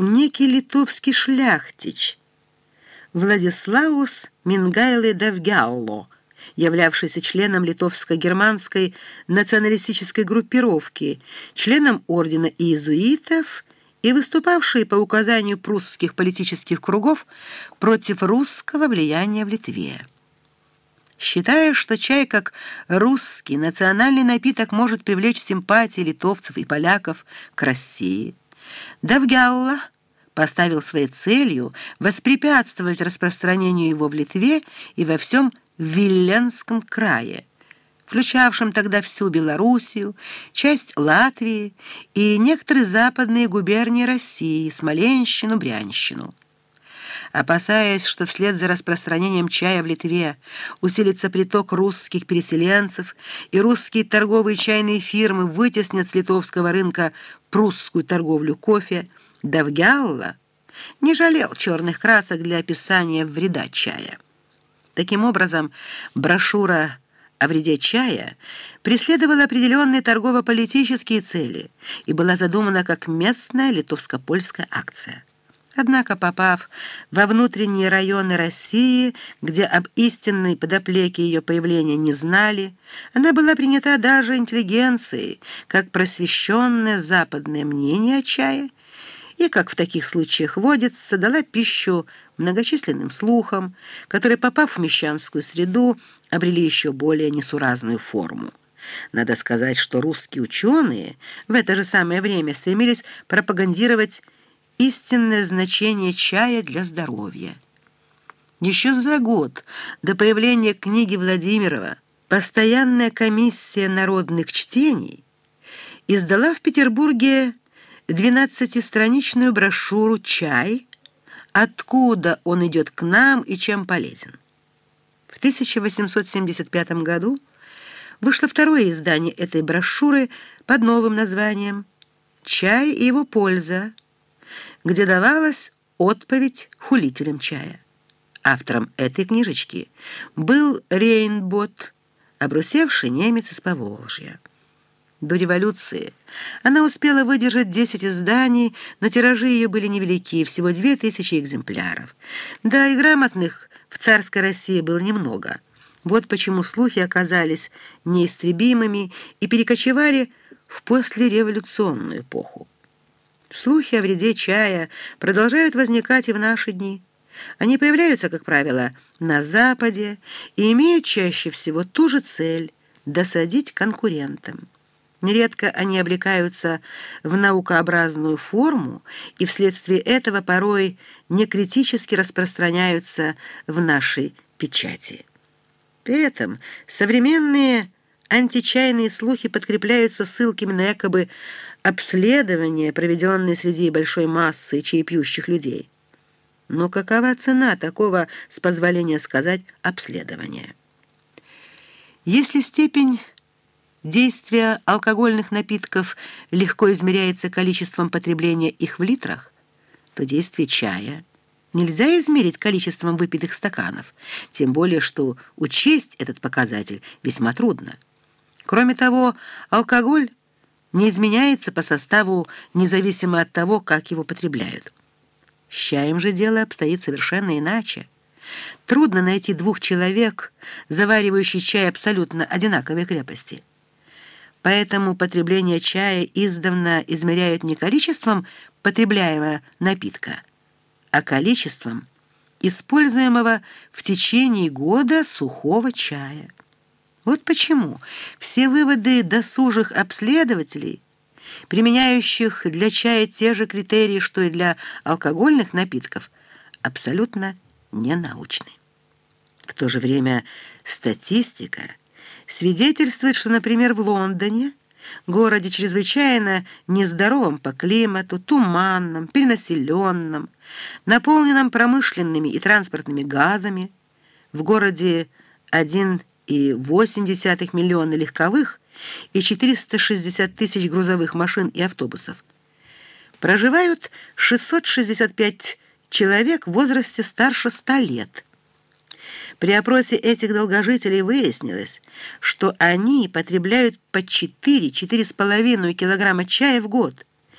некий литовский шляхтич Владислаус Мингайле Давгялло, являвшийся членом литовско-германской националистической группировки, членом ордена иезуитов и выступавший по указанию прусских политических кругов против русского влияния в Литве. Считая, что чай как русский национальный напиток может привлечь симпатии литовцев и поляков к России, Давгялла поставил своей целью воспрепятствовать распространению его в Литве и во всем Виленском крае, включавшем тогда всю Белоруссию, часть Латвии и некоторые западные губернии России, Смоленщину, Брянщину. Опасаясь, что вслед за распространением чая в Литве усилится приток русских переселенцев и русские торговые чайные фирмы вытеснят с литовского рынка прусскую торговлю кофе, Давгялла не жалел черных красок для описания вреда чая. Таким образом, брошюра о вреде чая преследовала определенные торгово-политические цели и была задумана как местная литовско-польская акция. Однако, попав во внутренние районы России, где об истинной подоплеке ее появления не знали, она была принята даже интеллигенцией, как просвещенное западное мнение о чае, и, как в таких случаях водится, дала пищу многочисленным слухам, которые, попав в мещанскую среду, обрели еще более несуразную форму. Надо сказать, что русские ученые в это же самое время стремились пропагандировать истинное значение чая для здоровья. Еще за год до появления книги Владимирова постоянная комиссия народных чтений издала в Петербурге двенадцатистраничную брошюру «Чай. Откуда он идет к нам и чем полезен». В 1875 году вышло второе издание этой брошюры под новым названием «Чай и его польза», где давалась отповедь хулителям чая. Автором этой книжечки был Рейнбот, обрусевший немец из Поволжья. До революции она успела выдержать 10 изданий, но тиражи ее были невелики, всего 2000 экземпляров. Да и грамотных в царской России было немного. Вот почему слухи оказались неистребимыми и перекочевали в послереволюционную эпоху. Слухи о вреде чая продолжают возникать и в наши дни. Они появляются, как правило, на Западе и имеют чаще всего ту же цель – досадить конкурентам. Нередко они облекаются в наукообразную форму и вследствие этого порой некритически распространяются в нашей печати. При этом современные античайные слухи подкрепляются ссылками на якобы обследования, проведенные среди большой массы чаепьющих людей. Но какова цена такого, с позволения сказать, обследования? Если степень действия алкогольных напитков легко измеряется количеством потребления их в литрах, то действие чая нельзя измерить количеством выпитых стаканов, тем более что учесть этот показатель весьма трудно. Кроме того, алкоголь не изменяется по составу независимо от того, как его потребляют. С чаем же дело обстоит совершенно иначе. Трудно найти двух человек, заваривающих чай абсолютно одинаковой крепости. Поэтому потребление чая издавна измеряют не количеством потребляемого напитка, а количеством используемого в течение года сухого чая. Вот почему все выводы досужих обследователей, применяющих для чая те же критерии, что и для алкогольных напитков, абсолютно ненаучны. В то же время статистика свидетельствует, что, например, в Лондоне, городе чрезвычайно нездоровом по климату, туманном, перенаселенном, наполненном промышленными и транспортными газами, в городе 1,8 миллиона легковых и 460 тысяч грузовых машин и автобусов, проживают 665 человек в возрасте старше 100 лет – при опросе этих долгожителей выяснилось, что они потребляют по 4-4,5 килограмма чая в год –